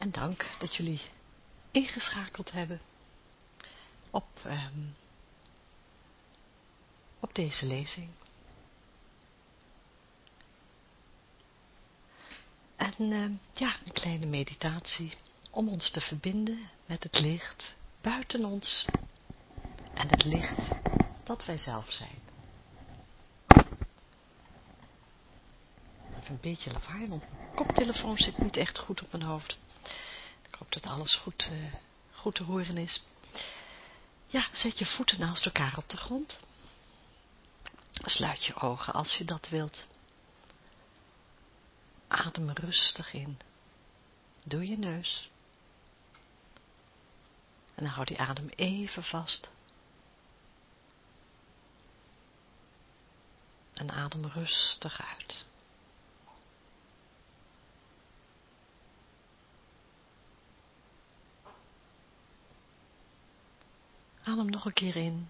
En dank dat jullie ingeschakeld hebben op, um, op deze lezing. En uh, ja, een kleine meditatie om ons te verbinden met het licht buiten ons en het licht dat wij zelf zijn. Een beetje lawaai, want mijn koptelefoon zit niet echt goed op mijn hoofd. Ik hoop dat alles goed, uh, goed te horen is. Ja, zet je voeten naast elkaar op de grond. Sluit je ogen als je dat wilt. Adem rustig in. Doe je neus. En dan houd die adem even vast. En adem rustig uit. Adem nog een keer in.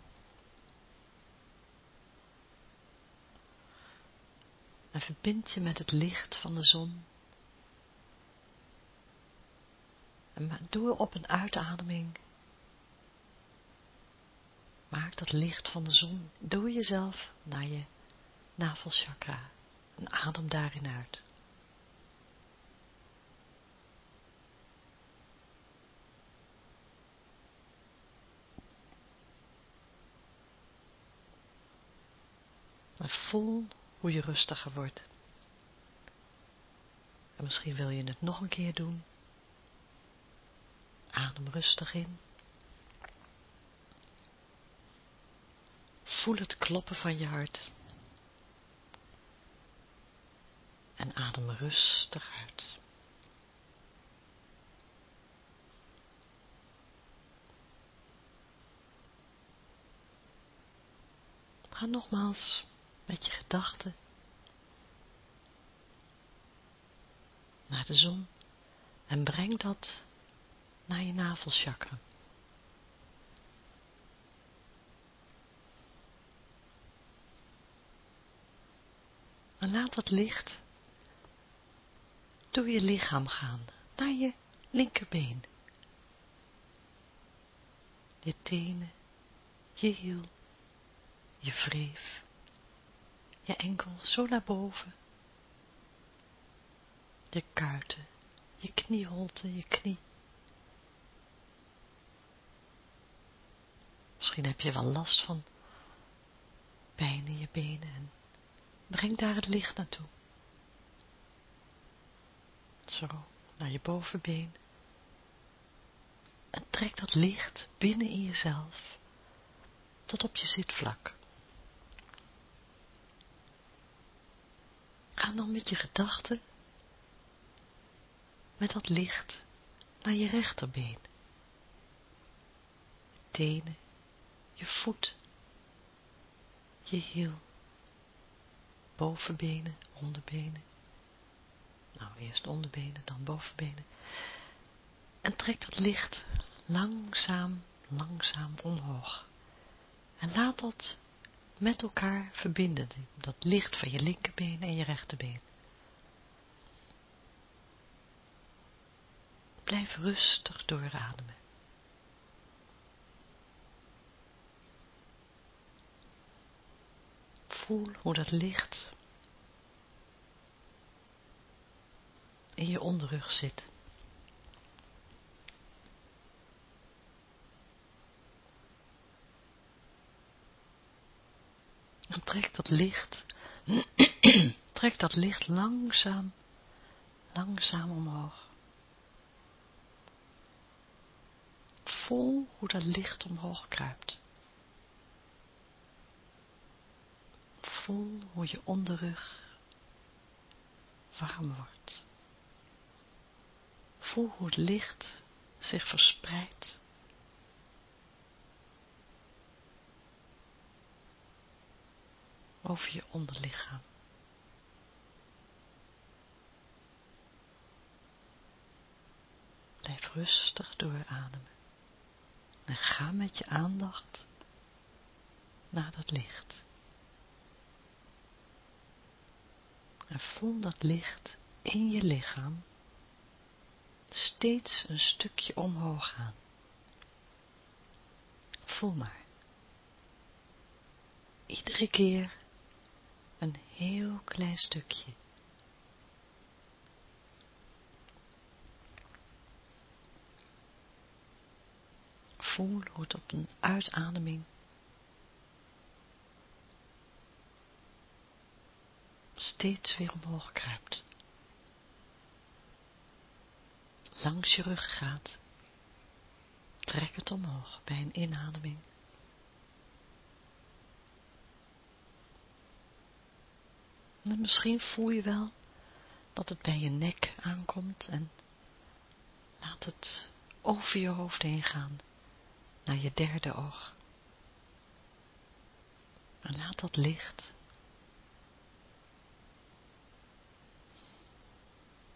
En verbind je met het licht van de zon. En doe op een uitademing. Maak dat licht van de zon door jezelf naar je navelchakra. En adem daarin uit. En voel hoe je rustiger wordt. En misschien wil je het nog een keer doen. Adem rustig in. Voel het kloppen van je hart. En adem rustig uit. Ga nogmaals met je gedachten. Naar de zon. En breng dat naar je navelchakra. En laat dat licht door je lichaam gaan, naar je linkerbeen, je tenen, je hiel, je wreef, je enkel zo naar boven, je kuiten, je knieholte, je knie. Misschien heb je wel last van pijn in je benen en breng daar het licht naartoe. Zo, naar je bovenbeen. En trek dat licht binnen in jezelf tot op je zitvlak. Ga dan met je gedachten, met dat licht, naar je rechterbeen. Tenen, je voet, je hiel, bovenbenen, onderbenen. Nou, eerst onderbenen, dan bovenbenen. En trek dat licht langzaam, langzaam omhoog. En laat dat met elkaar verbinden, dat licht van je linkerbeen en je rechterbeen. Blijf rustig doorademen. Voel hoe dat licht in je onderrug zit. Trek dat licht, trek dat licht langzaam, langzaam omhoog. Voel hoe dat licht omhoog kruipt. Voel hoe je onderrug warm wordt, Voel hoe het licht zich verspreidt. Over je onderlichaam. Blijf rustig doorademen. En ga met je aandacht naar dat licht. En voel dat licht in je lichaam steeds een stukje omhoog gaan. Voel maar. Iedere keer een heel klein stukje. Voel hoe het op een uitademing steeds weer omhoog kruipt. Langs je rug gaat. Trek het omhoog bij een inademing. Misschien voel je wel dat het bij je nek aankomt en laat het over je hoofd heen gaan naar je derde oog. En laat dat licht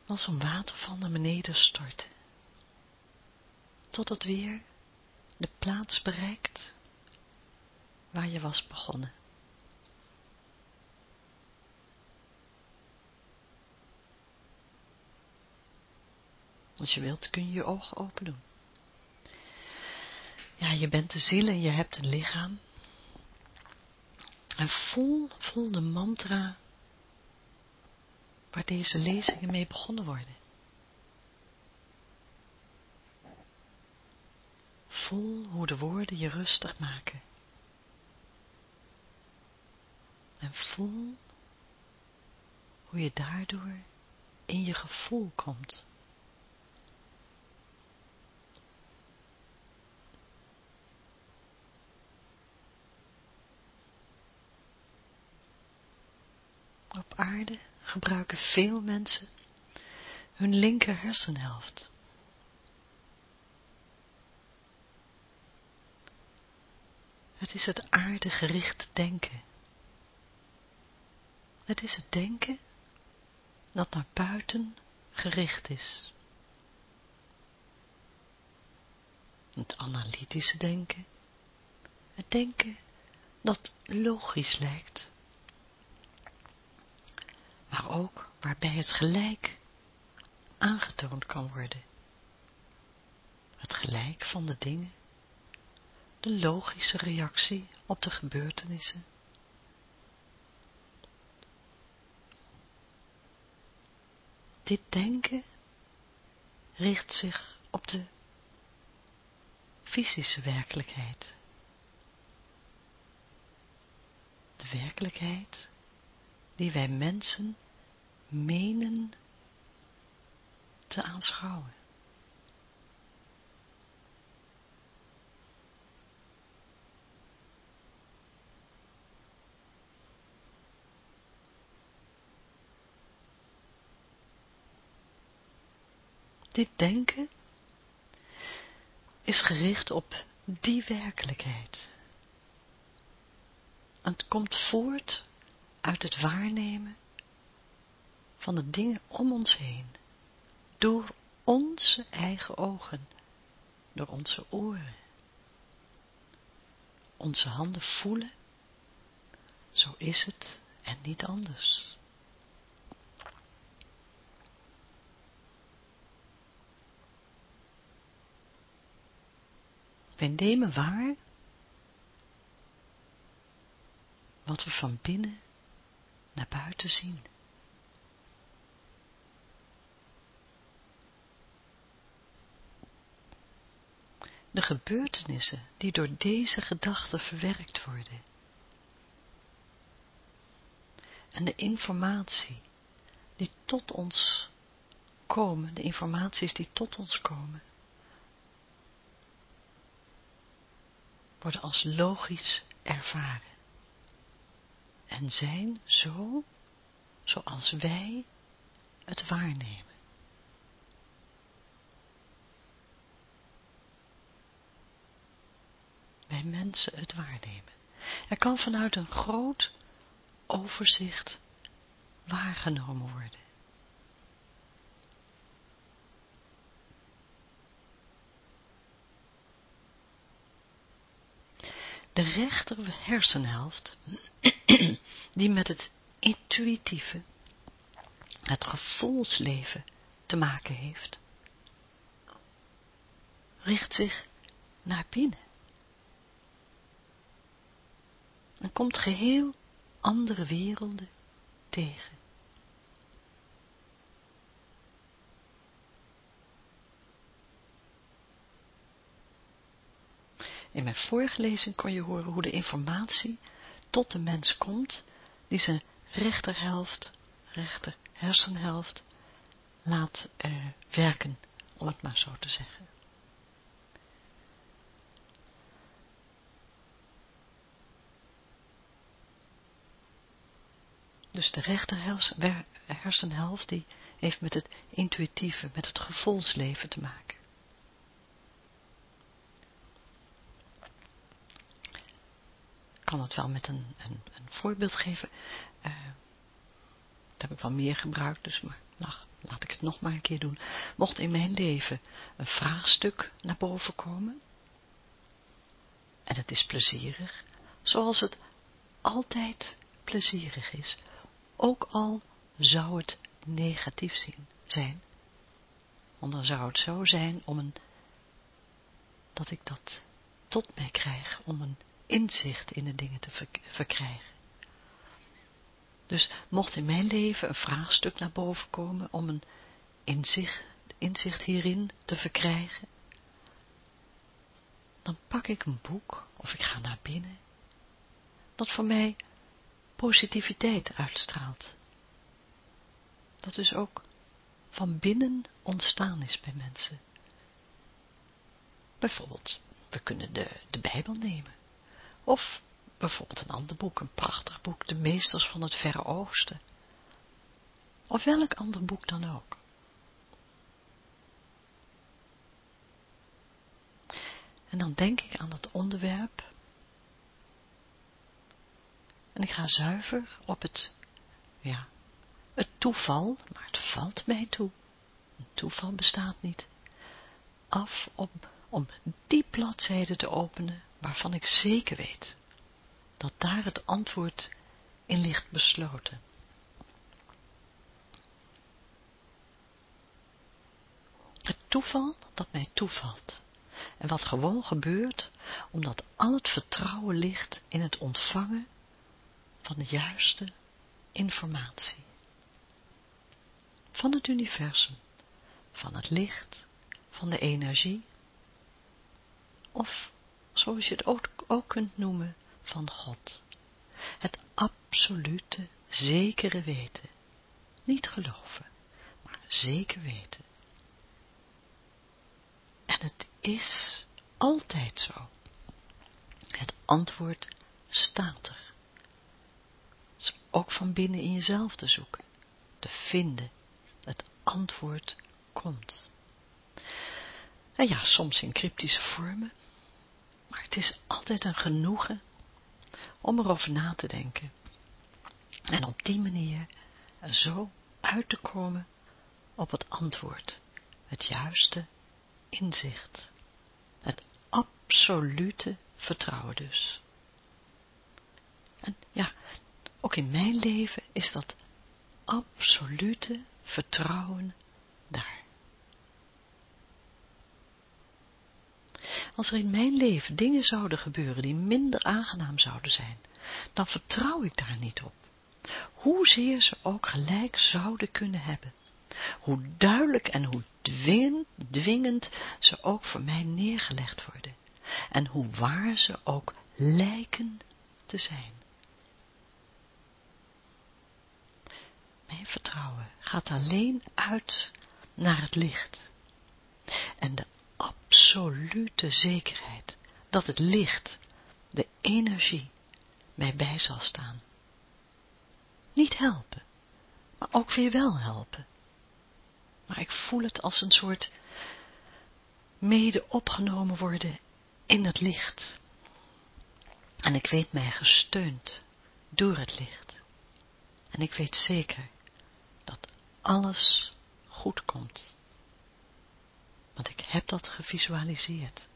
als een waterval naar beneden storten, tot het weer de plaats bereikt waar je was begonnen. Als je wilt kun je je ogen open doen. Ja, je bent de ziel en je hebt een lichaam. En voel, voel de mantra waar deze lezingen mee begonnen worden. Voel hoe de woorden je rustig maken. En voel hoe je daardoor in je gevoel komt. Op aarde gebruiken veel mensen hun linker hersenhelft. Het is het aardegericht denken. Het is het denken dat naar buiten gericht is. Het analytische denken. Het denken dat logisch lijkt maar ook waarbij het gelijk aangetoond kan worden. Het gelijk van de dingen, de logische reactie op de gebeurtenissen. Dit denken richt zich op de fysische werkelijkheid. De werkelijkheid die wij mensen menen te aanschouwen. Dit denken is gericht op die werkelijkheid. Het komt voort uit het waarnemen van de dingen om ons heen, door onze eigen ogen, door onze oren, onze handen voelen, zo is het en niet anders. Wij nemen waar wat we van binnen naar buiten zien. De gebeurtenissen die door deze gedachten verwerkt worden. En de informatie die tot ons komen, de informaties die tot ons komen, worden als logisch ervaren en zijn zo zoals wij het waarnemen. Bij mensen het waarnemen. Er kan vanuit een groot overzicht waargenomen worden. De rechter hersenhelft, die met het intuïtieve, het gevoelsleven te maken heeft, richt zich naar binnen. En komt geheel andere werelden tegen. In mijn vorige lezing kon je horen hoe de informatie tot de mens komt, die zijn rechterhelft, rechter hersenhelft, laat uh, werken, om het maar zo te zeggen. Dus de rechter hersenhelft die heeft met het intuïtieve, met het gevoelsleven te maken. Ik kan het wel met een, een, een voorbeeld geven. Uh, dat heb ik wel meer gebruikt, dus maar laat ik het nog maar een keer doen. Mocht in mijn leven een vraagstuk naar boven komen, en het is plezierig, zoals het altijd plezierig is, ook al zou het negatief zijn. Want dan zou het zo zijn om een, dat ik dat tot mij krijg, om een inzicht in de dingen te verkrijgen. Dus mocht in mijn leven een vraagstuk naar boven komen om een inzicht, inzicht hierin te verkrijgen, dan pak ik een boek of ik ga naar binnen, dat voor mij positiviteit uitstraalt. Dat dus ook van binnen ontstaan is bij mensen. Bijvoorbeeld, we kunnen de, de Bijbel nemen. Of bijvoorbeeld een ander boek, een prachtig boek, De Meesters van het Verre Oosten. Of welk ander boek dan ook. En dan denk ik aan dat onderwerp en ik ga zuiver op het, ja, het toeval, maar het valt mij toe. Een toeval bestaat niet. Af om, om die bladzijde te openen waarvan ik zeker weet dat daar het antwoord in ligt besloten. Het toeval dat mij toevalt en wat gewoon gebeurt, omdat al het vertrouwen ligt in het ontvangen van de juiste informatie. Van het universum, van het licht, van de energie, of zoals je het ook, ook kunt noemen, van God. Het absolute, zekere weten. Niet geloven, maar zeker weten. En het is altijd zo. Het antwoord staat er ook van binnen in jezelf te zoeken, te vinden. Het antwoord komt. En ja, soms in cryptische vormen, maar het is altijd een genoegen om erover na te denken. En op die manier zo uit te komen op het antwoord, het juiste inzicht, het absolute vertrouwen dus. En ja, ook in mijn leven is dat absolute vertrouwen daar. Als er in mijn leven dingen zouden gebeuren die minder aangenaam zouden zijn, dan vertrouw ik daar niet op. Hoezeer ze ook gelijk zouden kunnen hebben. Hoe duidelijk en hoe dwingend, dwingend ze ook voor mij neergelegd worden. En hoe waar ze ook lijken te zijn. Vertrouwen gaat alleen uit naar het licht. En de absolute zekerheid dat het licht, de energie, mij bij zal staan. Niet helpen, maar ook weer wel helpen. Maar ik voel het als een soort mede opgenomen worden in het licht. En ik weet mij gesteund door het licht. En ik weet zeker alles goed komt. Want ik heb dat gevisualiseerd.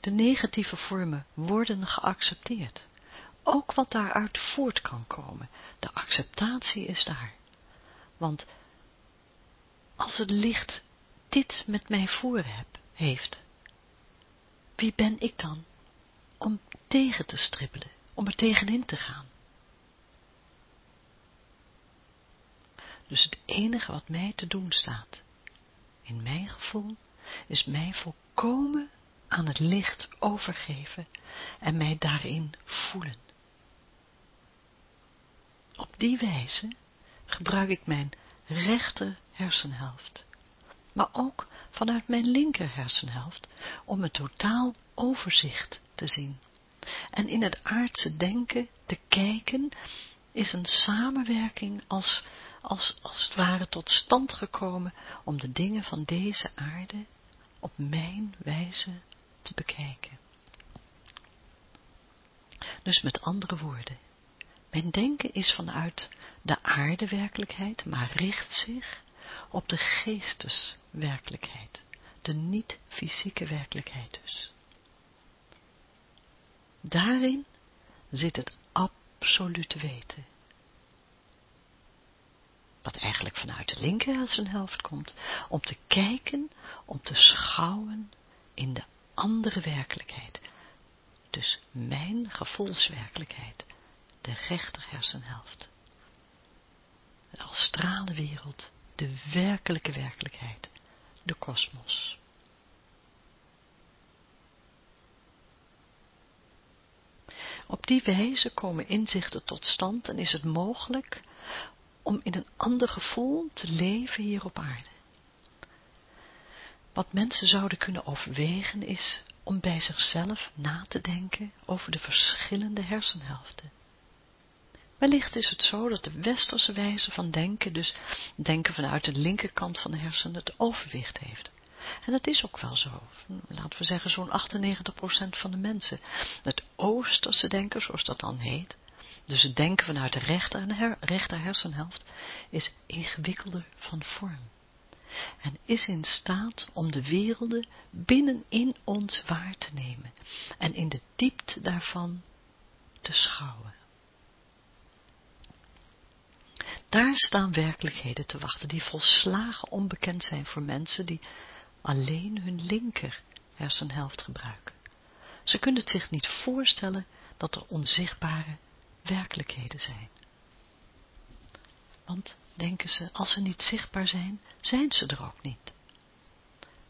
De negatieve vormen worden geaccepteerd. Ook wat daaruit voort kan komen. De acceptatie is daar. Want als het licht dit met mij voor heb, heeft, wie ben ik dan om tegen te strippelen, om er tegenin te gaan? Dus het enige wat mij te doen staat, in mijn gevoel, is mij volkomen aan het licht overgeven en mij daarin voelen. Op die wijze gebruik ik mijn rechter hersenhelft, maar ook vanuit mijn linker hersenhelft om een totaal overzicht te zien. En in het aardse denken te kijken is een samenwerking als, als, als het ware tot stand gekomen om de dingen van deze aarde op mijn wijze te bekijken. Dus met andere woorden, mijn denken is vanuit de aardewerkelijkheid, maar richt zich op de geesteswerkelijkheid, de niet-fysieke werkelijkheid dus. Daarin zit het absolute weten. Wat eigenlijk vanuit de linker helft komt, om te kijken, om te schouwen in de andere werkelijkheid. Dus mijn gevoelswerkelijkheid, de rechter hersenhelft. De astrale wereld, de werkelijke werkelijkheid, de kosmos. Op die wijze komen inzichten tot stand en is het mogelijk om in een ander gevoel te leven hier op aarde. Wat mensen zouden kunnen overwegen is om bij zichzelf na te denken over de verschillende hersenhelften. Wellicht is het zo dat de westerse wijze van denken, dus denken vanuit de linkerkant van de hersenen, het overwicht heeft. En dat is ook wel zo. Laten we zeggen zo'n 98% van de mensen. Het oosterse denken, zoals dat dan heet, dus het denken vanuit de rechter, en her, rechter hersenhelft, is ingewikkelder van vorm. En is in staat om de werelden binnenin ons waar te nemen en in de diepte daarvan te schouwen. Daar staan werkelijkheden te wachten die volslagen onbekend zijn voor mensen die alleen hun linker hersenhelft gebruiken. Ze kunnen het zich niet voorstellen dat er onzichtbare werkelijkheden zijn. Want, denken ze, als ze niet zichtbaar zijn, zijn ze er ook niet.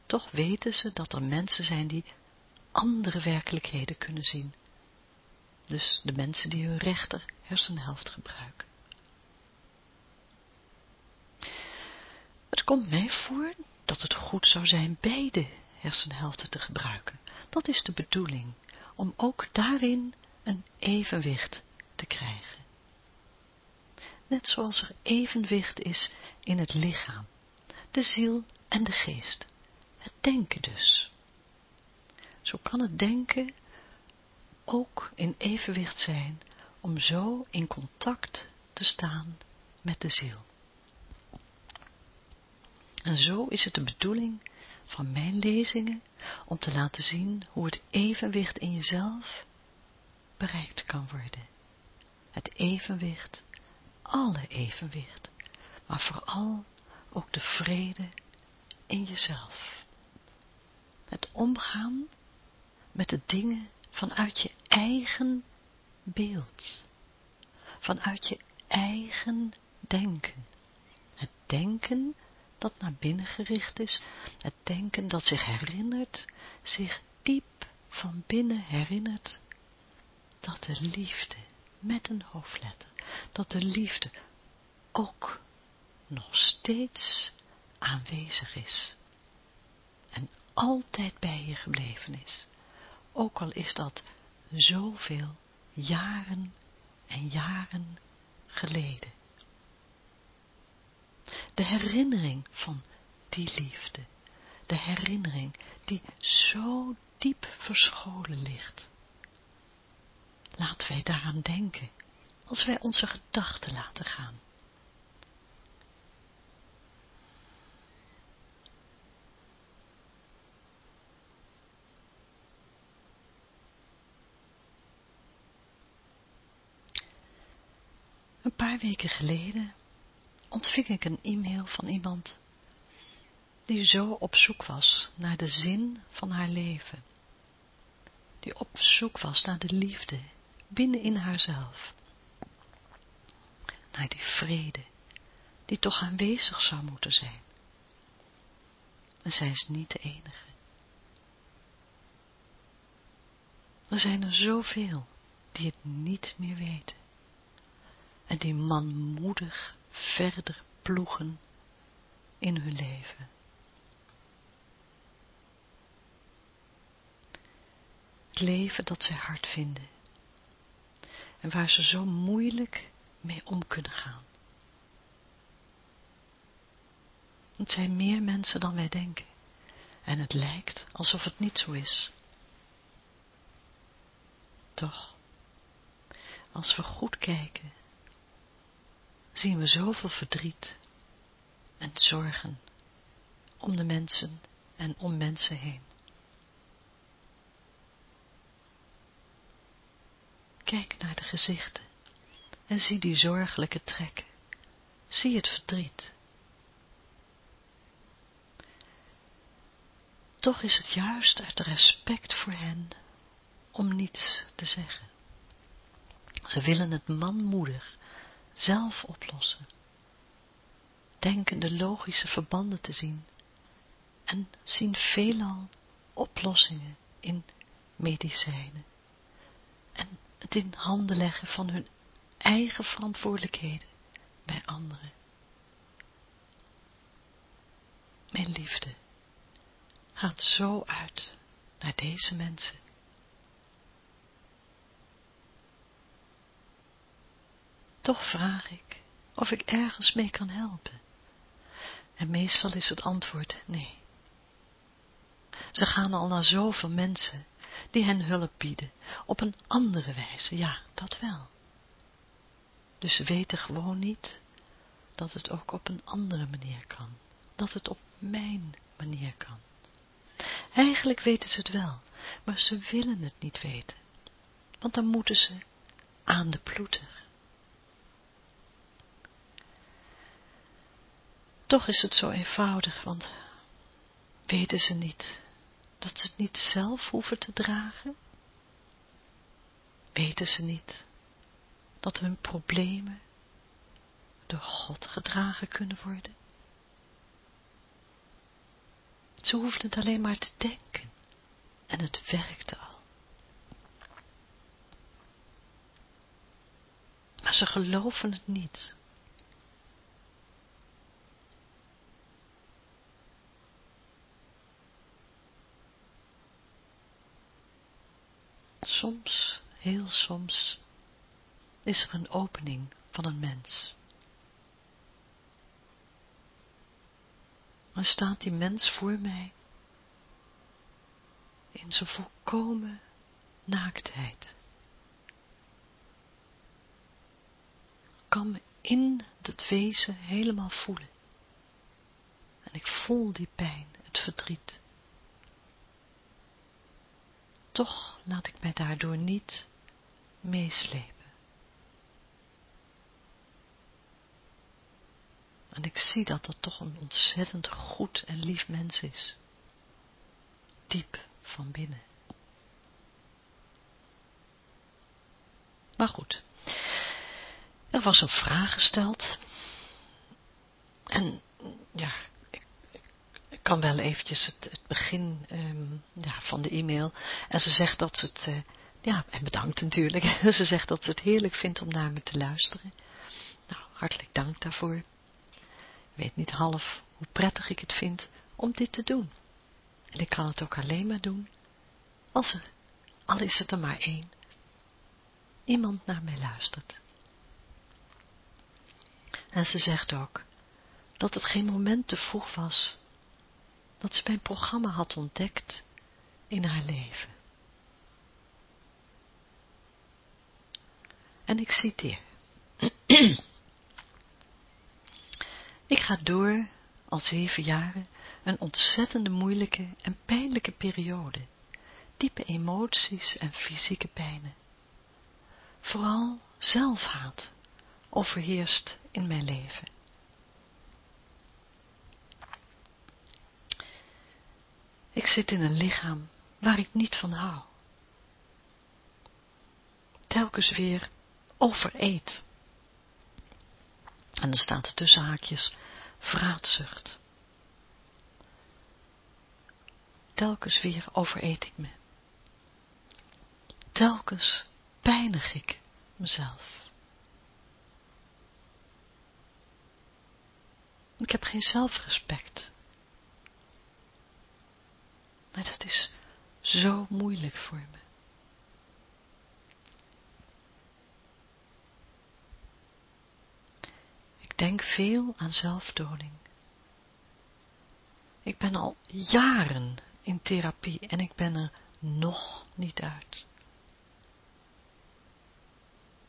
Toch weten ze dat er mensen zijn die andere werkelijkheden kunnen zien. Dus de mensen die hun rechter hersenhelft gebruiken. Het komt mij voor dat het goed zou zijn beide hersenhelften te gebruiken. Dat is de bedoeling, om ook daarin een evenwicht te krijgen. Net zoals er evenwicht is in het lichaam, de ziel en de geest. Het denken dus. Zo kan het denken ook in evenwicht zijn om zo in contact te staan met de ziel. En zo is het de bedoeling van mijn lezingen om te laten zien hoe het evenwicht in jezelf bereikt kan worden. Het evenwicht, alle evenwicht, maar vooral ook de vrede in jezelf. Het omgaan met de dingen vanuit je eigen beeld, vanuit je eigen denken. Het denken dat naar binnen gericht is, het denken dat zich herinnert, zich diep van binnen herinnert, dat de liefde, met een hoofdletter, dat de liefde ook nog steeds aanwezig is en altijd bij je gebleven is, ook al is dat zoveel jaren en jaren geleden de herinnering van die liefde, de herinnering die zo diep verscholen ligt. Laten wij daaraan denken, als wij onze gedachten laten gaan. Een paar weken geleden ontving ik een e-mail van iemand die zo op zoek was naar de zin van haar leven, die op zoek was naar de liefde binnen in haarzelf, naar die vrede, die toch aanwezig zou moeten zijn. En zij is niet de enige. Er zijn er zoveel die het niet meer weten en die manmoedig verder ploegen in hun leven. Het leven dat zij hard vinden en waar ze zo moeilijk mee om kunnen gaan. Het zijn meer mensen dan wij denken en het lijkt alsof het niet zo is. Toch, als we goed kijken zien we zoveel verdriet en zorgen om de mensen en om mensen heen. Kijk naar de gezichten en zie die zorgelijke trekken. Zie het verdriet. Toch is het juist uit respect voor hen om niets te zeggen. Ze willen het manmoedig zelf oplossen. Denken de logische verbanden te zien en zien veelal oplossingen in medicijnen en het in handen leggen van hun eigen verantwoordelijkheden bij anderen. Mijn liefde gaat zo uit naar deze mensen. Toch vraag ik of ik ergens mee kan helpen. En meestal is het antwoord nee. Ze gaan al naar zoveel mensen die hen hulp bieden, op een andere wijze, ja, dat wel. Dus ze weten gewoon niet dat het ook op een andere manier kan, dat het op mijn manier kan. Eigenlijk weten ze het wel, maar ze willen het niet weten, want dan moeten ze aan de ploeter. Toch is het zo eenvoudig, want weten ze niet dat ze het niet zelf hoeven te dragen? Weten ze niet dat hun problemen door God gedragen kunnen worden? Ze hoefden het alleen maar te denken en het werkte al. Maar ze geloven het niet. Soms, heel soms, is er een opening van een mens. Dan staat die mens voor mij in zijn volkomen naaktheid. kan me in het wezen helemaal voelen. En ik voel die pijn, het verdriet toch laat ik mij daardoor niet meeslepen. En ik zie dat dat toch een ontzettend goed en lief mens is. Diep van binnen. Maar goed. Er was een vraag gesteld. En ja, kan wel eventjes het, het begin um, ja, van de e-mail. En ze zegt dat ze het, uh, ja, en bedankt natuurlijk. ze zegt dat ze het heerlijk vindt om naar me te luisteren. Nou, hartelijk dank daarvoor. Ik weet niet half hoe prettig ik het vind om dit te doen. En ik kan het ook alleen maar doen, als er, al is het er maar één, iemand naar mij luistert. En ze zegt ook, dat het geen moment te vroeg was dat ze mijn programma had ontdekt in haar leven. En ik citeer. ik ga door al zeven jaren een ontzettende moeilijke en pijnlijke periode, diepe emoties en fysieke pijnen. Vooral zelfhaat overheerst in mijn leven. Ik zit in een lichaam waar ik niet van hou. Telkens weer overeet. En er staat er tussen haakjes vraatzucht. Telkens weer overeet ik me. Telkens pijnig ik mezelf. Ik heb geen zelfrespect. Maar dat is zo moeilijk voor me. Ik denk veel aan zelfdoding. Ik ben al jaren in therapie en ik ben er nog niet uit.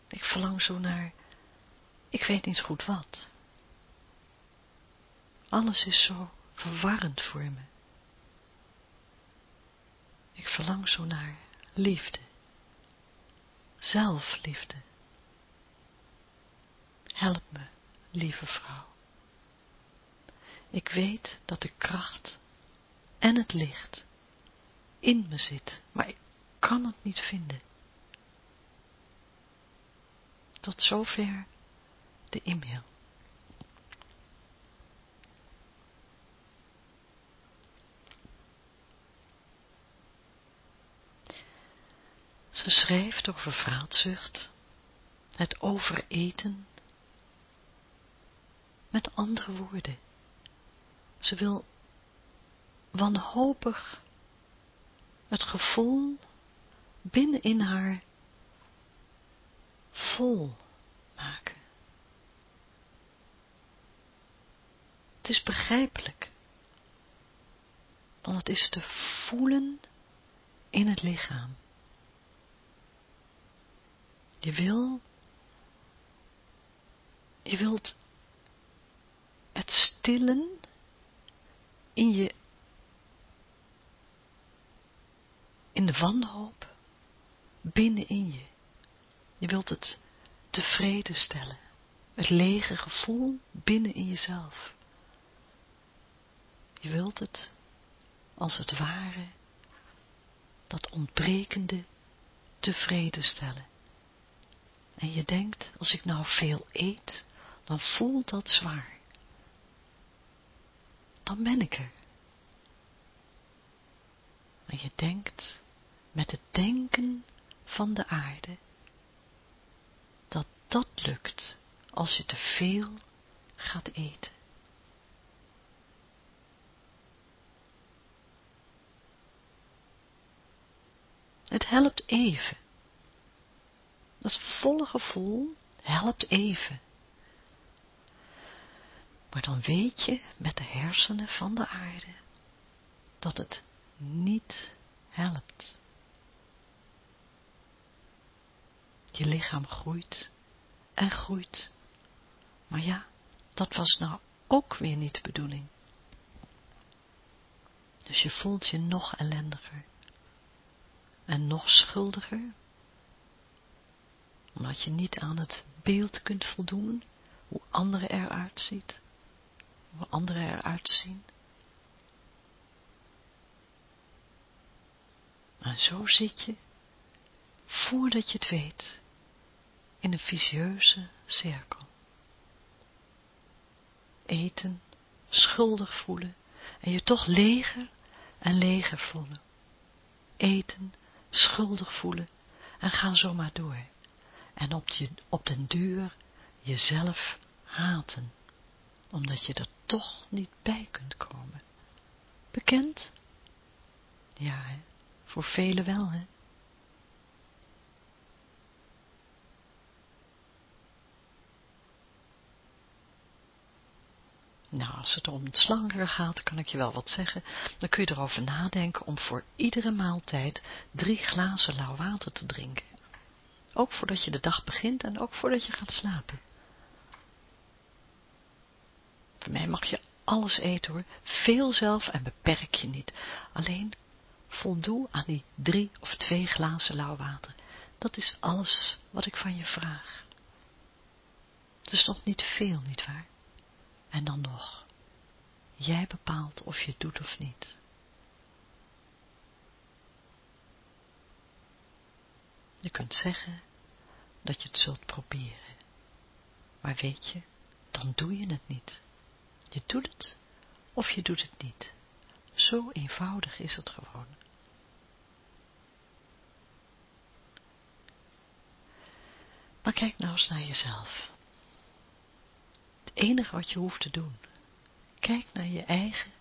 Ik verlang zo naar, ik weet niet goed wat. Alles is zo verwarrend voor me. Ik verlang zo naar liefde, zelfliefde. Help me, lieve vrouw. Ik weet dat de kracht en het licht in me zit, maar ik kan het niet vinden. Tot zover de e-mail. Ze schrijft over vraatzucht, het overeten. Met andere woorden, ze wil wanhopig het gevoel binnenin haar vol maken. Het is begrijpelijk, want het is te voelen in het lichaam. Je wil, je wilt het stillen in je, in de wanhoop binnenin je. Je wilt het tevreden stellen, het lege gevoel binnen in jezelf. Je wilt het, als het ware, dat ontbrekende tevreden stellen. En je denkt, als ik nou veel eet, dan voelt dat zwaar. Dan ben ik er. En je denkt, met het denken van de aarde, dat dat lukt als je te veel gaat eten. Het helpt even dat volle gevoel helpt even. Maar dan weet je met de hersenen van de aarde dat het niet helpt. Je lichaam groeit en groeit. Maar ja, dat was nou ook weer niet de bedoeling. Dus je voelt je nog ellendiger en nog schuldiger omdat je niet aan het beeld kunt voldoen, hoe anderen eruit ziet, hoe anderen eruit zien. En zo zit je, voordat je het weet, in een vicieuze cirkel. Eten, schuldig voelen en je toch leger en leger voelen. Eten, schuldig voelen en gaan zomaar door en op, op den duur jezelf haten, omdat je er toch niet bij kunt komen. Bekend? Ja, hè? voor velen wel, hè? Nou, als het om het slangeren gaat, kan ik je wel wat zeggen. Dan kun je erover nadenken om voor iedere maaltijd drie glazen lauw water te drinken. Ook voordat je de dag begint en ook voordat je gaat slapen. Voor mij mag je alles eten hoor, veel zelf en beperk je niet. Alleen voldoe aan die drie of twee glazen lauw water. Dat is alles wat ik van je vraag. Het is nog niet veel, nietwaar? En dan nog, jij bepaalt of je het doet of niet. Je kunt zeggen dat je het zult proberen, maar weet je, dan doe je het niet. Je doet het of je doet het niet. Zo eenvoudig is het gewoon. Maar kijk nou eens naar jezelf. Het enige wat je hoeft te doen, kijk naar je eigen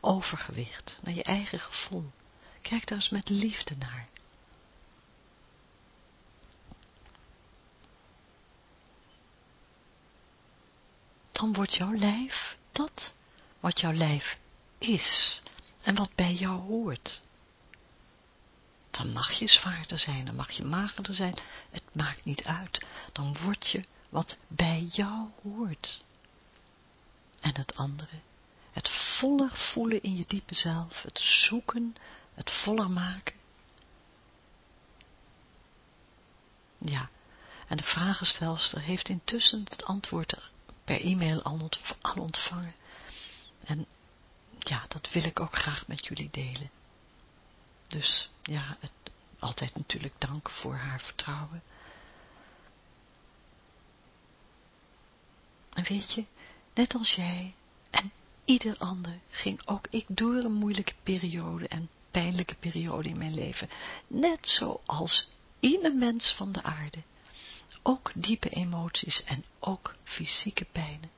overgewicht, naar je eigen gevoel. Kijk daar eens met liefde naar. Dan wordt jouw lijf dat wat jouw lijf is en wat bij jou hoort. Dan mag je zwaarder zijn, dan mag je magerder zijn, het maakt niet uit. Dan word je wat bij jou hoort. En het andere, het voller voelen in je diepe zelf, het zoeken, het voller maken. Ja, en de vragenstelster heeft intussen het antwoord per e-mail al ontvangen. En ja, dat wil ik ook graag met jullie delen. Dus ja, het, altijd natuurlijk dank voor haar vertrouwen. En weet je, net als jij en ieder ander ging ook ik door een moeilijke periode en pijnlijke periode in mijn leven. Net zoals ieder mens van de aarde. Ook diepe emoties en ook fysieke pijnen.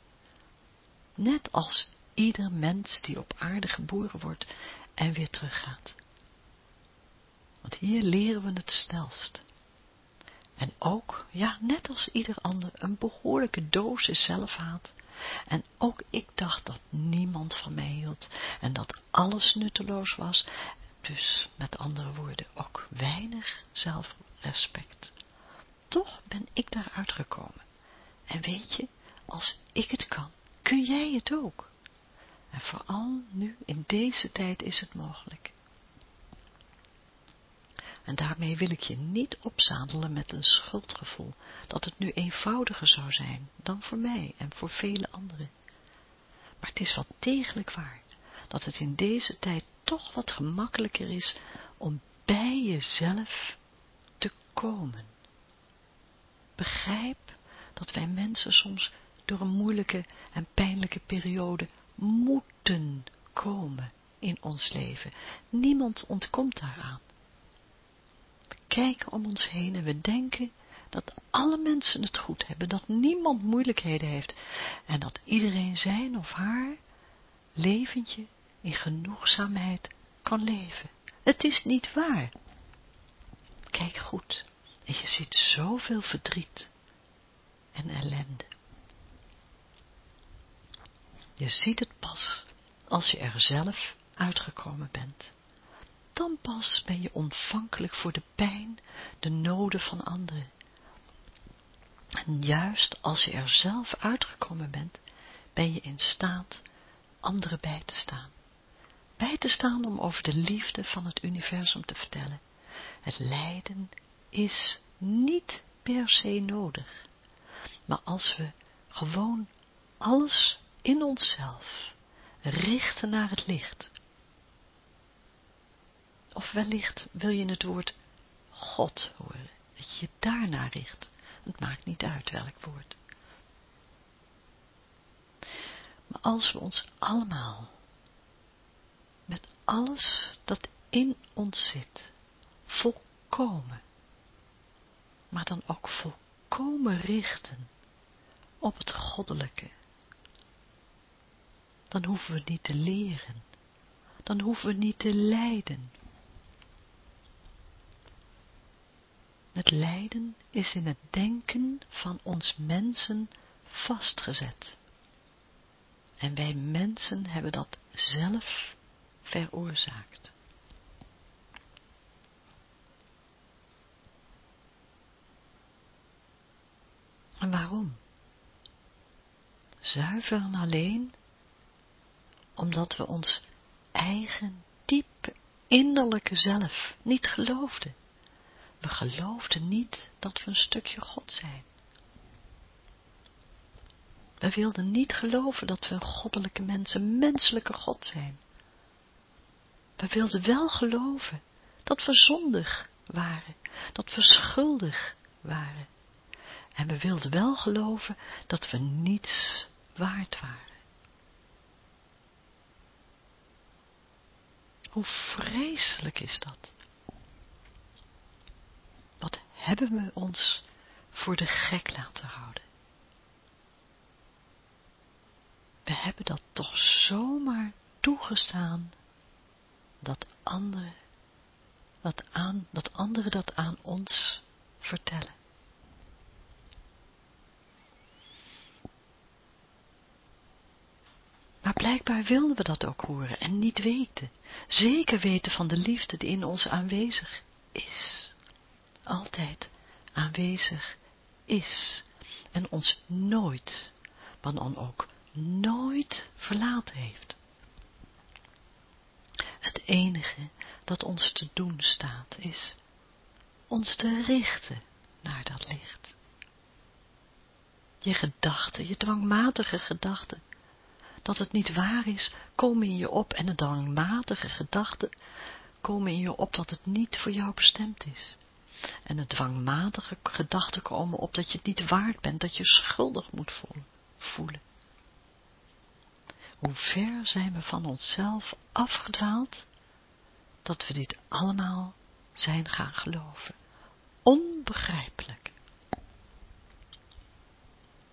Net als ieder mens die op aarde geboren wordt en weer teruggaat. Want hier leren we het snelst. En ook, ja, net als ieder ander, een behoorlijke dosis zelfhaat. En ook ik dacht dat niemand van mij hield en dat alles nutteloos was. Dus, met andere woorden, ook weinig zelfrespect. Toch ben ik daaruit gekomen. En weet je, als ik het kan, kun jij het ook. En vooral nu, in deze tijd, is het mogelijk. En daarmee wil ik je niet opzadelen met een schuldgevoel, dat het nu eenvoudiger zou zijn dan voor mij en voor vele anderen. Maar het is wel degelijk waar, dat het in deze tijd toch wat gemakkelijker is om bij jezelf te komen. Begrijp dat wij mensen soms door een moeilijke en pijnlijke periode moeten komen in ons leven. Niemand ontkomt daaraan. We kijken om ons heen en we denken dat alle mensen het goed hebben, dat niemand moeilijkheden heeft en dat iedereen zijn of haar leventje in genoegzaamheid kan leven. Het is niet waar. Kijk goed en je ziet zoveel verdriet en ellende. Je ziet het pas als je er zelf uitgekomen bent. Dan pas ben je ontvankelijk voor de pijn, de noden van anderen. En juist als je er zelf uitgekomen bent, ben je in staat anderen bij te staan. Bij te staan om over de liefde van het universum te vertellen. Het lijden is niet per se nodig. Maar als we gewoon alles in onszelf richten naar het licht. Of wellicht wil je het woord God horen, dat je je daarnaar richt. Het maakt niet uit welk woord. Maar als we ons allemaal, met alles dat in ons zit, volkomen, maar dan ook volkomen richten op het goddelijke, dan hoeven we niet te leren. Dan hoeven we niet te lijden. Het lijden is in het denken van ons mensen vastgezet. En wij mensen hebben dat zelf veroorzaakt. En waarom? Zuiver en alleen omdat we ons eigen diep innerlijke zelf niet geloofden. We geloofden niet dat we een stukje God zijn. We wilden niet geloven dat we een goddelijke mensen, menselijke God zijn. We wilden wel geloven dat we zondig waren, dat we schuldig waren. En we wilden wel geloven dat we niets waard waren. Hoe vreselijk is dat? Wat hebben we ons voor de gek laten houden? We hebben dat toch zomaar toegestaan dat anderen dat, aan, dat anderen dat aan ons vertellen. Maar blijkbaar wilden we dat ook horen en niet weten. Zeker weten van de liefde die in ons aanwezig is. Altijd aanwezig is. En ons nooit, maar dan ook nooit verlaten heeft. Het enige dat ons te doen staat is ons te richten naar dat licht. Je gedachten, je dwangmatige gedachten, dat het niet waar is, komen in je op en de dwangmatige gedachten komen in je op dat het niet voor jou bestemd is. En de dwangmatige gedachten komen op dat je het niet waard bent, dat je schuldig moet voelen. Hoe ver zijn we van onszelf afgedwaald, dat we dit allemaal zijn gaan geloven. Onbegrijpelijk.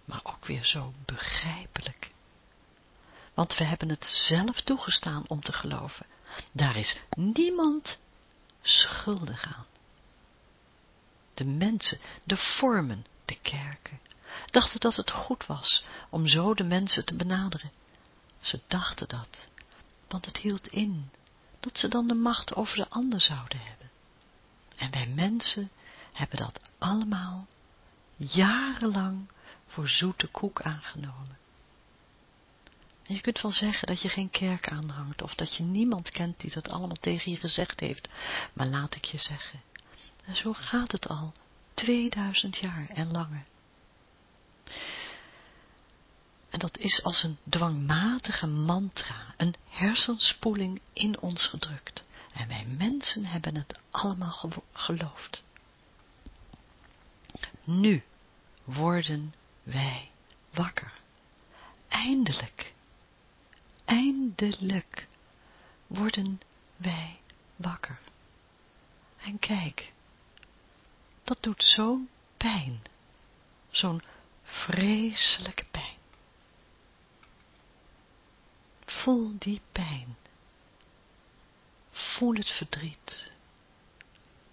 Maar ook weer zo begrijpelijk want we hebben het zelf toegestaan om te geloven. Daar is niemand schuldig aan. De mensen, de vormen, de kerken, dachten dat het goed was om zo de mensen te benaderen. Ze dachten dat, want het hield in dat ze dan de macht over de ander zouden hebben. En wij mensen hebben dat allemaal jarenlang voor zoete koek aangenomen. Je kunt wel zeggen dat je geen kerk aanhangt, of dat je niemand kent die dat allemaal tegen je gezegd heeft, maar laat ik je zeggen, en zo gaat het al 2000 jaar en langer. En dat is als een dwangmatige mantra, een hersenspoeling in ons gedrukt. En wij mensen hebben het allemaal geloofd. Nu worden wij wakker. Eindelijk eindelijk worden wij wakker. En kijk, dat doet zo'n pijn, zo'n vreselijke pijn. Voel die pijn. Voel het verdriet.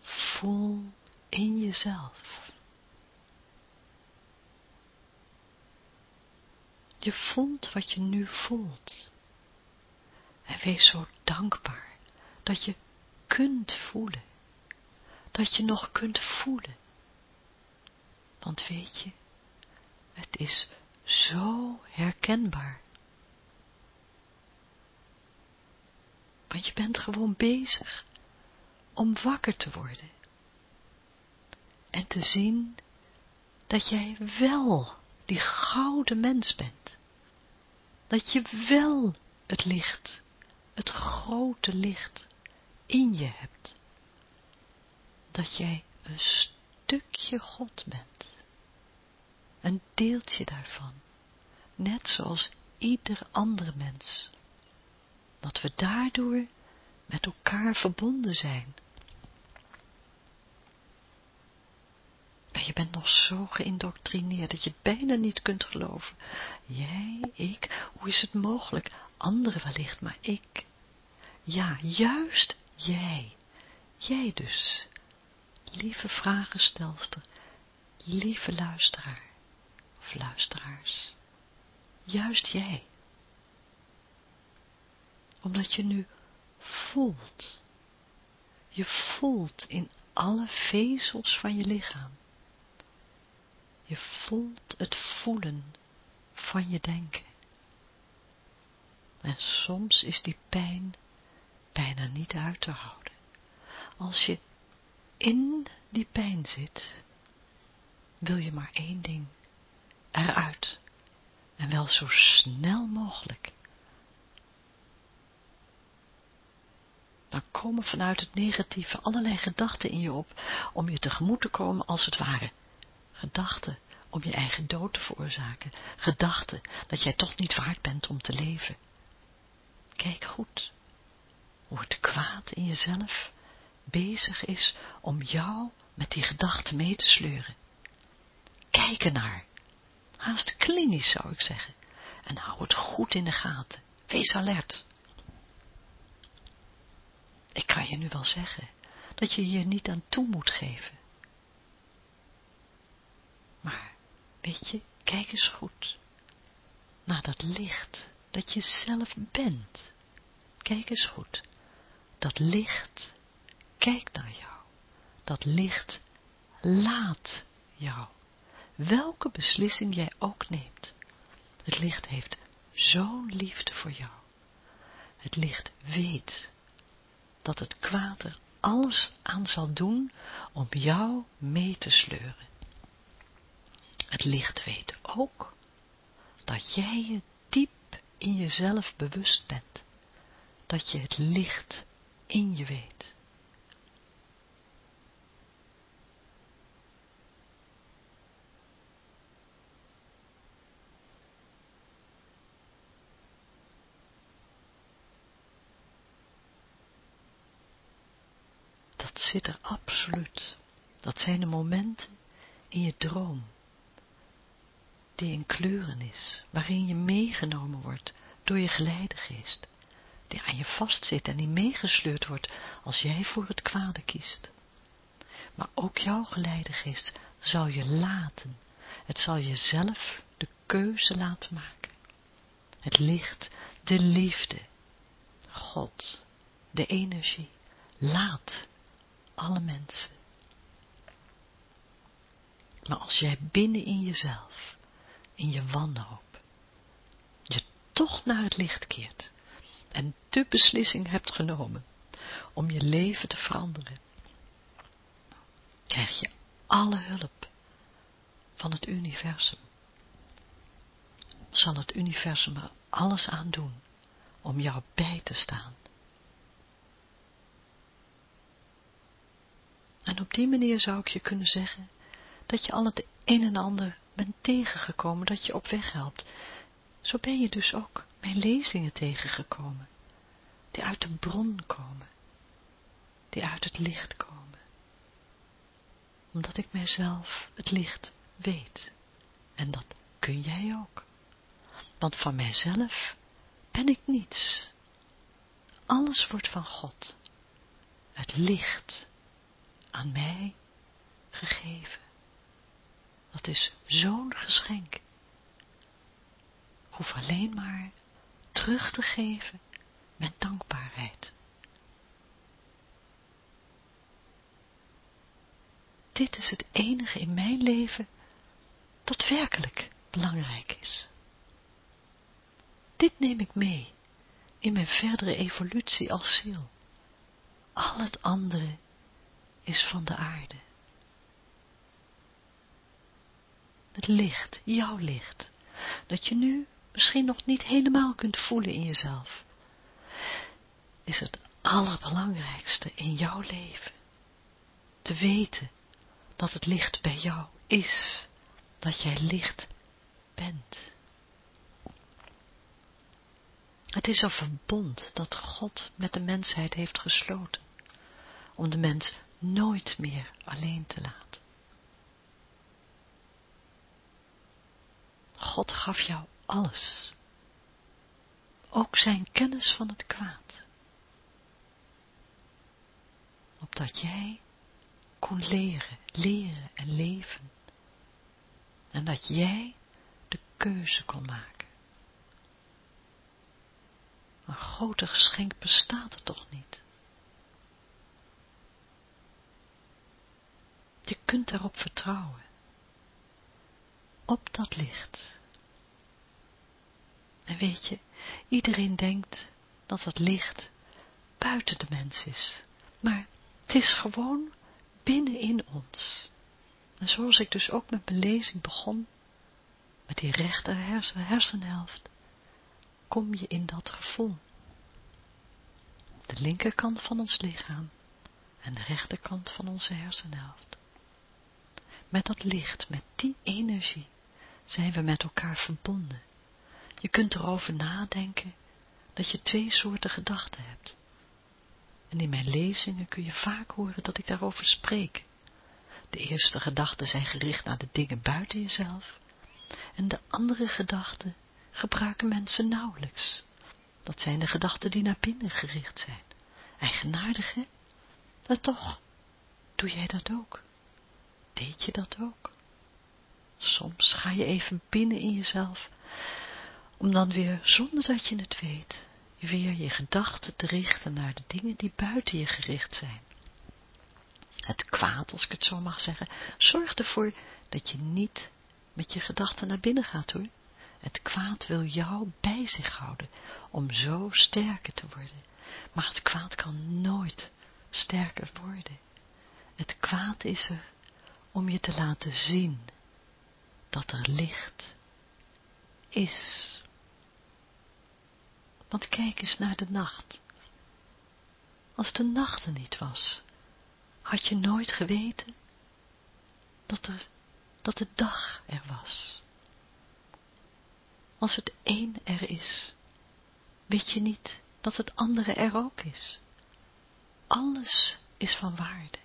Voel in jezelf. Je voelt wat je nu voelt. En wees zo dankbaar dat je kunt voelen. Dat je nog kunt voelen. Want weet je, het is zo herkenbaar. Want je bent gewoon bezig om wakker te worden. En te zien dat jij wel die gouden mens bent. Dat je wel het licht het grote licht in je hebt. Dat jij een stukje God bent. Een deeltje daarvan. Net zoals ieder andere mens. Dat we daardoor met elkaar verbonden zijn. Maar je bent nog zo geïndoctrineerd dat je het bijna niet kunt geloven. Jij, ik, hoe is het mogelijk? Anderen wellicht, maar ik. Ja, juist jij. Jij dus. Lieve vragenstelster, lieve luisteraar of luisteraars. Juist jij. Omdat je nu voelt. Je voelt in alle vezels van je lichaam. Je voelt het voelen van je denken. En soms is die pijn bijna niet uit te houden. Als je in die pijn zit, wil je maar één ding, eruit. En wel zo snel mogelijk. Dan komen vanuit het negatieve allerlei gedachten in je op, om je tegemoet te komen als het ware. Gedachten om je eigen dood te veroorzaken. Gedachten dat jij toch niet waard bent om te leven. Kijk goed hoe het kwaad in jezelf bezig is om jou met die gedachten mee te sleuren. Kijk ernaar. Haast klinisch zou ik zeggen. En hou het goed in de gaten. Wees alert. Ik kan je nu wel zeggen dat je je niet aan toe moet geven. Maar, weet je, kijk eens goed naar dat licht dat je zelf bent. Kijk eens goed. Dat licht kijkt naar jou. Dat licht laat jou. Welke beslissing jij ook neemt. Het licht heeft zo'n liefde voor jou. Het licht weet dat het kwaad er alles aan zal doen om jou mee te sleuren. Het licht weet ook dat jij je diep in jezelf bewust bent, dat je het licht in je weet. Dat zit er absoluut. Dat zijn de momenten in je droom, die in kleuren is, waarin je meegenomen wordt door je geleidegeest die aan je vastzit en die meegesleurd wordt als jij voor het kwade kiest. Maar ook jouw geleidegeest zal je laten. Het zal jezelf de keuze laten maken. Het licht, de liefde, God, de energie, laat alle mensen. Maar als jij binnen in jezelf, in je wanhoop, je toch naar het licht keert, en de beslissing hebt genomen om je leven te veranderen, krijg je alle hulp van het universum. Zal het universum er alles aan doen om jou bij te staan. En op die manier zou ik je kunnen zeggen dat je al het een en ander bent tegengekomen dat je op weg helpt. Zo ben je dus ook mijn lezingen tegengekomen, die uit de bron komen, die uit het licht komen, omdat ik mijzelf het licht weet, en dat kun jij ook, want van mijzelf ben ik niets, alles wordt van God, het licht, aan mij gegeven. Dat is zo'n geschenk. Ik hoef alleen maar terug te geven met dankbaarheid. Dit is het enige in mijn leven dat werkelijk belangrijk is. Dit neem ik mee in mijn verdere evolutie als ziel. Al het andere is van de aarde. Het licht, jouw licht, dat je nu misschien nog niet helemaal kunt voelen in jezelf, is het allerbelangrijkste in jouw leven. Te weten dat het licht bij jou is, dat jij licht bent. Het is een verbond dat God met de mensheid heeft gesloten, om de mens nooit meer alleen te laten. God gaf jou alles. Ook zijn kennis van het kwaad. Opdat jij kon leren, leren en leven. En dat jij de keuze kon maken. Een groter geschenk bestaat er toch niet. Je kunt erop vertrouwen. Op dat licht. En weet je, iedereen denkt dat dat licht buiten de mens is. Maar het is gewoon binnenin ons. En zoals ik dus ook met mijn lezing begon, met die rechter hersenhelft, kom je in dat gevoel. De linkerkant van ons lichaam en de rechterkant van onze hersenhelft. Met dat licht, met die energie, zijn we met elkaar verbonden. Je kunt erover nadenken dat je twee soorten gedachten hebt. En in mijn lezingen kun je vaak horen dat ik daarover spreek. De eerste gedachten zijn gericht naar de dingen buiten jezelf. En de andere gedachten gebruiken mensen nauwelijks. Dat zijn de gedachten die naar binnen gericht zijn. Eigenaardig, hè? En toch, doe jij dat ook? Deed je dat ook? Soms ga je even binnen in jezelf, om dan weer, zonder dat je het weet, weer je gedachten te richten naar de dingen die buiten je gericht zijn. Het kwaad, als ik het zo mag zeggen, zorg ervoor dat je niet met je gedachten naar binnen gaat hoor. Het kwaad wil jou bij zich houden, om zo sterker te worden. Maar het kwaad kan nooit sterker worden. Het kwaad is er om je te laten zien dat er licht is. Want kijk eens naar de nacht. Als de nacht er niet was, had je nooit geweten dat, er, dat de dag er was. Als het een er is, weet je niet dat het andere er ook is. Alles is van waarde.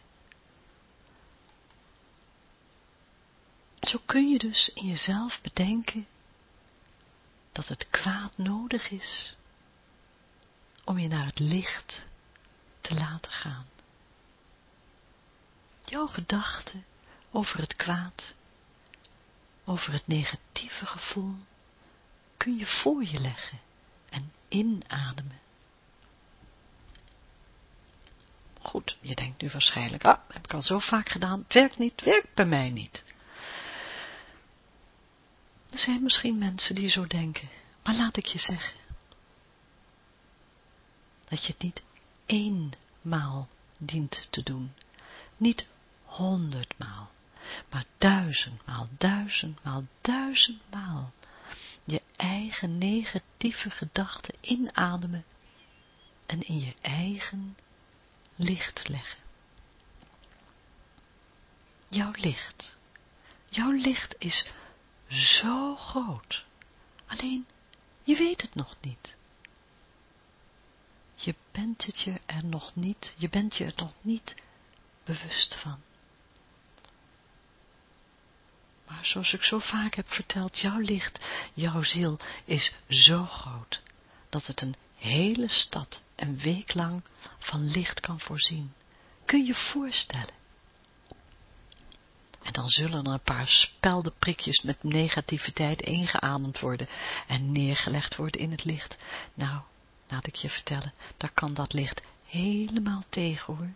Zo kun je dus in jezelf bedenken dat het kwaad nodig is om je naar het licht te laten gaan. Jouw gedachten over het kwaad, over het negatieve gevoel, kun je voor je leggen en inademen. Goed, je denkt nu waarschijnlijk, ah, heb ik al zo vaak gedaan, het werkt niet, het werkt bij mij niet. Er zijn misschien mensen die zo denken, maar laat ik je zeggen, dat je het niet eenmaal dient te doen, niet honderdmaal, maar duizendmaal, duizendmaal, duizendmaal je eigen negatieve gedachten inademen en in je eigen licht leggen. Jouw licht, jouw licht is zo groot, alleen je weet het nog niet. Je bent het je er nog niet, je bent je er nog niet bewust van. Maar zoals ik zo vaak heb verteld, jouw licht, jouw ziel is zo groot, dat het een hele stad een week lang van licht kan voorzien. Kun je voorstellen? En dan zullen er een paar speldenprikjes met negativiteit ingeademd worden en neergelegd worden in het licht. Nou, laat ik je vertellen, daar kan dat licht helemaal tegen hoor.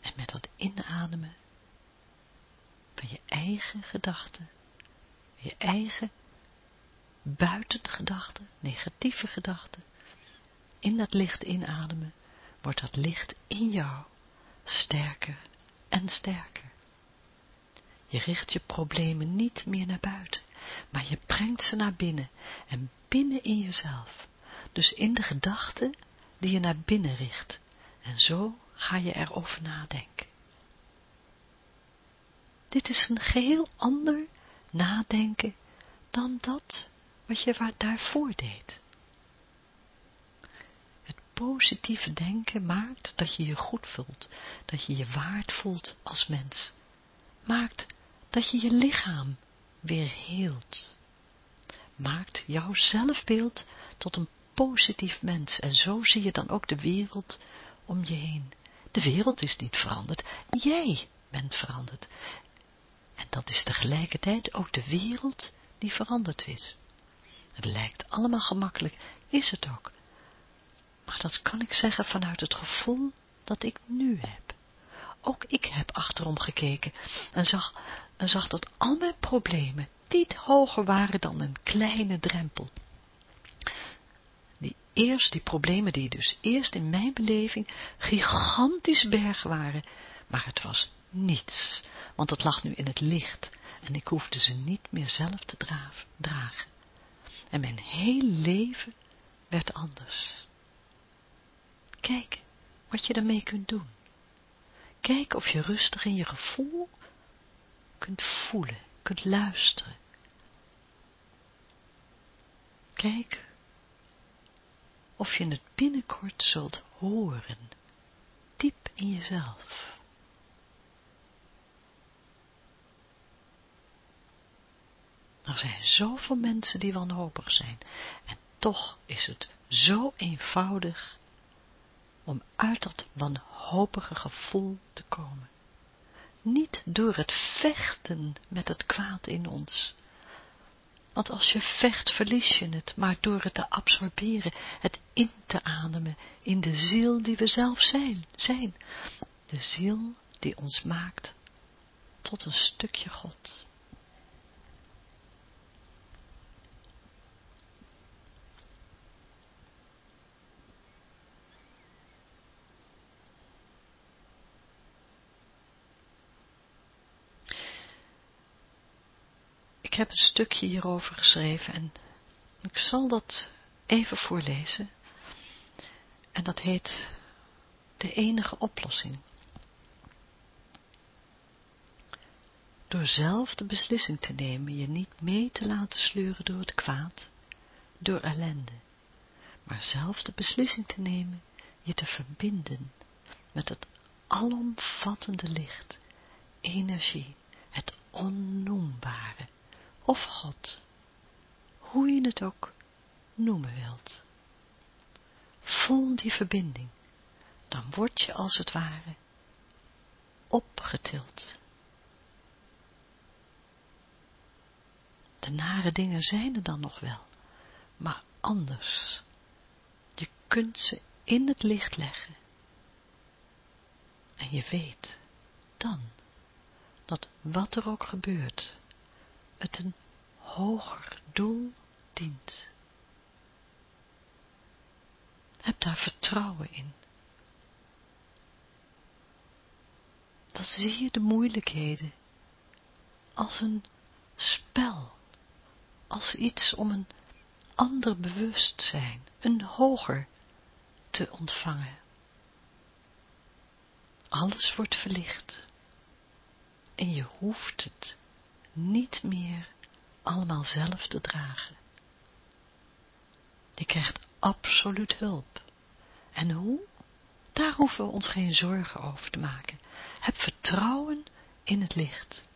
En met dat inademen van je eigen gedachten, je eigen buitengedachten, negatieve gedachten, in dat licht inademen, wordt dat licht in jou sterker en sterker. Je richt je problemen niet meer naar buiten, maar je brengt ze naar binnen en binnen in jezelf dus in de gedachten die je naar binnen richt. En zo ga je erover nadenken. Dit is een geheel ander nadenken dan dat wat je daarvoor deed. Het positieve denken maakt dat je je goed voelt, dat je je waard voelt als mens. Maakt dat je je lichaam weer heelt. Maakt jouw zelfbeeld tot een positief mens. En zo zie je dan ook de wereld om je heen. De wereld is niet veranderd, jij bent veranderd. En dat is tegelijkertijd ook de wereld die veranderd is. Het lijkt allemaal gemakkelijk. is het ook. Maar dat kan ik zeggen vanuit het gevoel dat ik nu heb. Ook ik heb achterom gekeken en zag, en zag dat al mijn problemen niet hoger waren dan een kleine drempel. Die eerst, die problemen die dus eerst in mijn beleving gigantisch berg waren, maar het was niets, want het lag nu in het licht en ik hoefde ze niet meer zelf te dragen. En mijn hele leven werd anders. Kijk wat je daarmee kunt doen. Kijk of je rustig in je gevoel kunt voelen, kunt luisteren. Kijk of je het binnenkort zult horen, diep in jezelf. Er zijn zoveel mensen die wanhopig zijn en toch is het zo eenvoudig om uit dat wanhopige gevoel te komen. Niet door het vechten met het kwaad in ons. Want als je vecht, verlies je het, maar door het te absorberen, het in te ademen in de ziel die we zelf zijn, zijn. De ziel die ons maakt tot een stukje God. Heb een stukje hierover geschreven en ik zal dat even voorlezen. En dat heet De enige oplossing. Door zelf de beslissing te nemen, je niet mee te laten sleuren door het kwaad, door ellende, maar zelf de beslissing te nemen, je te verbinden met het alomvattende licht, energie, het onnoembare, of God, hoe je het ook noemen wilt. Voel die verbinding, dan word je als het ware opgetild. De nare dingen zijn er dan nog wel, maar anders. Je kunt ze in het licht leggen. En je weet dan dat wat er ook gebeurt, het een hoger doel dient. Heb daar vertrouwen in. Dan zie je de moeilijkheden als een spel, als iets om een ander bewustzijn, een hoger, te ontvangen. Alles wordt verlicht en je hoeft het niet meer allemaal zelf te dragen. Je krijgt absoluut hulp. En hoe? Daar hoeven we ons geen zorgen over te maken. Heb vertrouwen in het licht.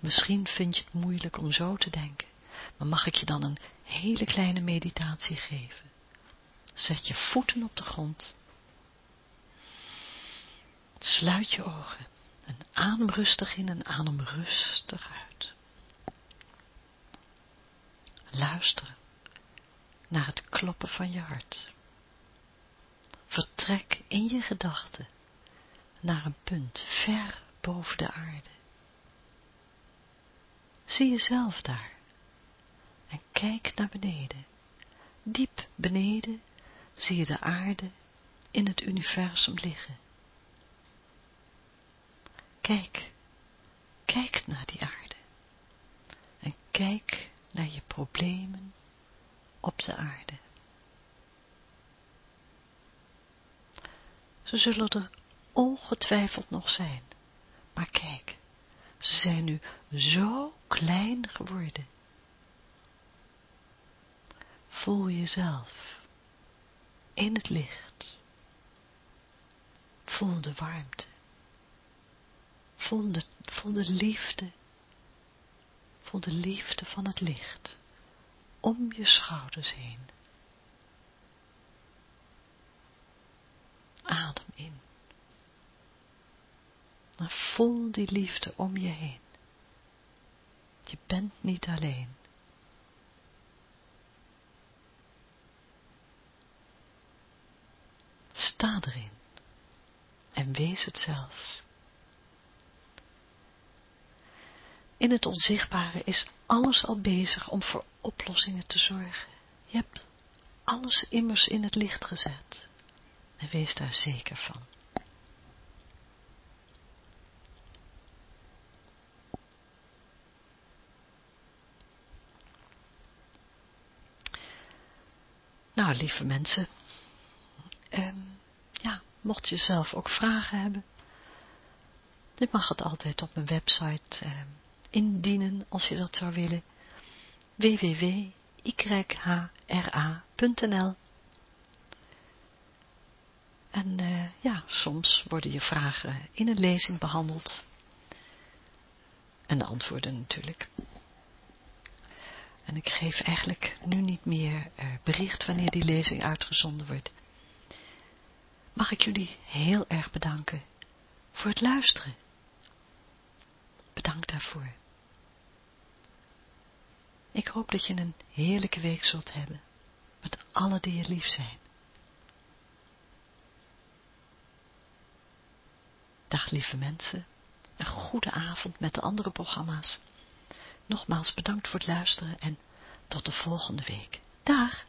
Misschien vind je het moeilijk om zo te denken, maar mag ik je dan een hele kleine meditatie geven. Zet je voeten op de grond. Sluit je ogen en adem in en adem rustig uit. Luisteren naar het kloppen van je hart. Vertrek in je gedachten naar een punt ver boven de aarde. Zie jezelf daar en kijk naar beneden. Diep beneden zie je de aarde in het universum liggen. Kijk, kijk naar die aarde. En kijk naar je problemen op de aarde. Ze zullen er ongetwijfeld nog zijn, maar kijk, ze zijn nu zo klein geworden. Voel jezelf in het licht. Voel de warmte vol de, de liefde, vol de liefde van het licht, om je schouders heen. Adem in. Maar voel die liefde om je heen. Je bent niet alleen. Sta erin en wees het zelf. In het onzichtbare is alles al bezig om voor oplossingen te zorgen. Je hebt alles immers in het licht gezet. En wees daar zeker van. Nou, lieve mensen, ehm, ja, mocht je zelf ook vragen hebben, je mag het altijd op mijn website ehm, indienen als je dat zou willen. www.yhra.nl En uh, ja, soms worden je vragen in een lezing behandeld. En de antwoorden natuurlijk. En ik geef eigenlijk nu niet meer uh, bericht wanneer die lezing uitgezonden wordt. Mag ik jullie heel erg bedanken voor het luisteren. Bedankt daarvoor. Ik hoop dat je een heerlijke week zult hebben, met alle die je lief zijn. Dag lieve mensen, een goede avond met de andere programma's. Nogmaals bedankt voor het luisteren en tot de volgende week. Dag!